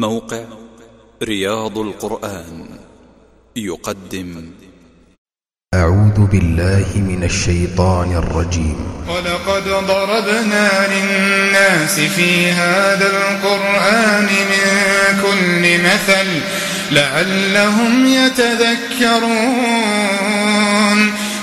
موقع رياض القرآن. يقدم. أعوذ بالله من الشيطان الرجيم. ولقد ضربنا للناس في هذا القرآن من كل مثل لعلهم يتذكرون.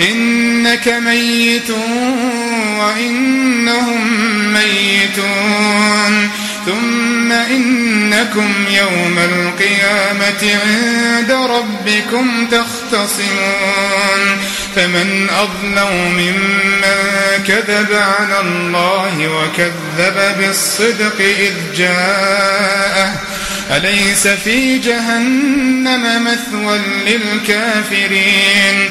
إنك ميت وإنهم ميتون. ثم إنكم يوم القيامة عند ربكم تختصمون. فمن أظلم ممن كذب على الله وكذب بالصدق إذ جاءه. أليس في جهنم مثوى للكافرين؟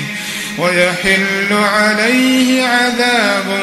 ويحل عليه عذاب